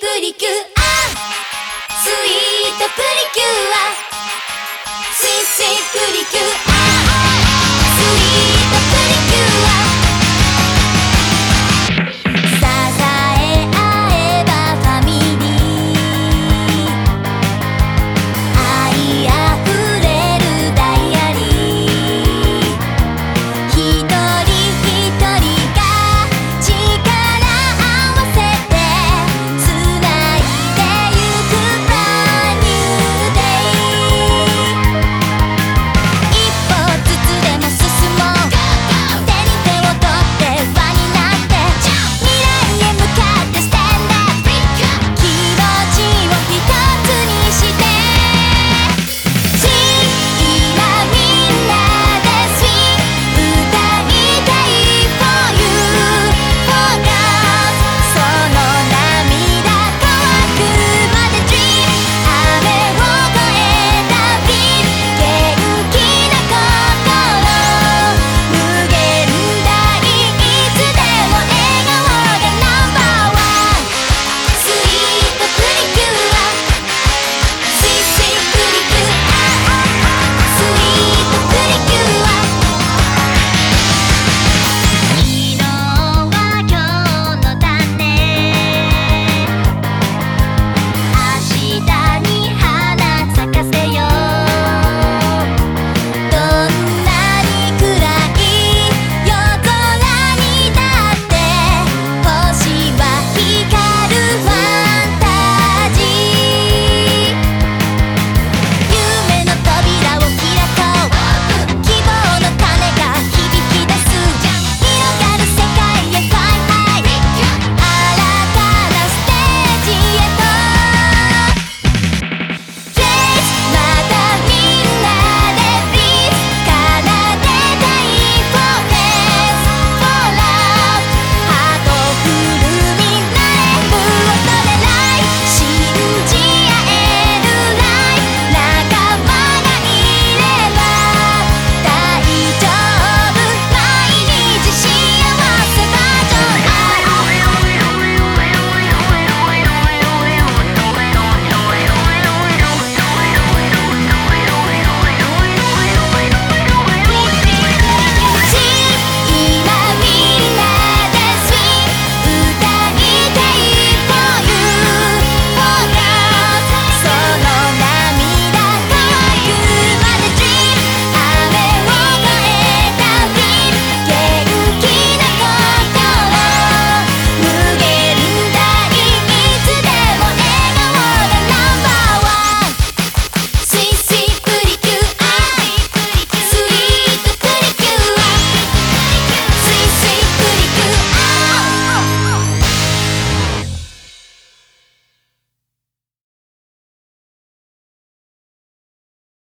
プリキュアスイートプリキュアスイスイプリキュアスイートプリキュア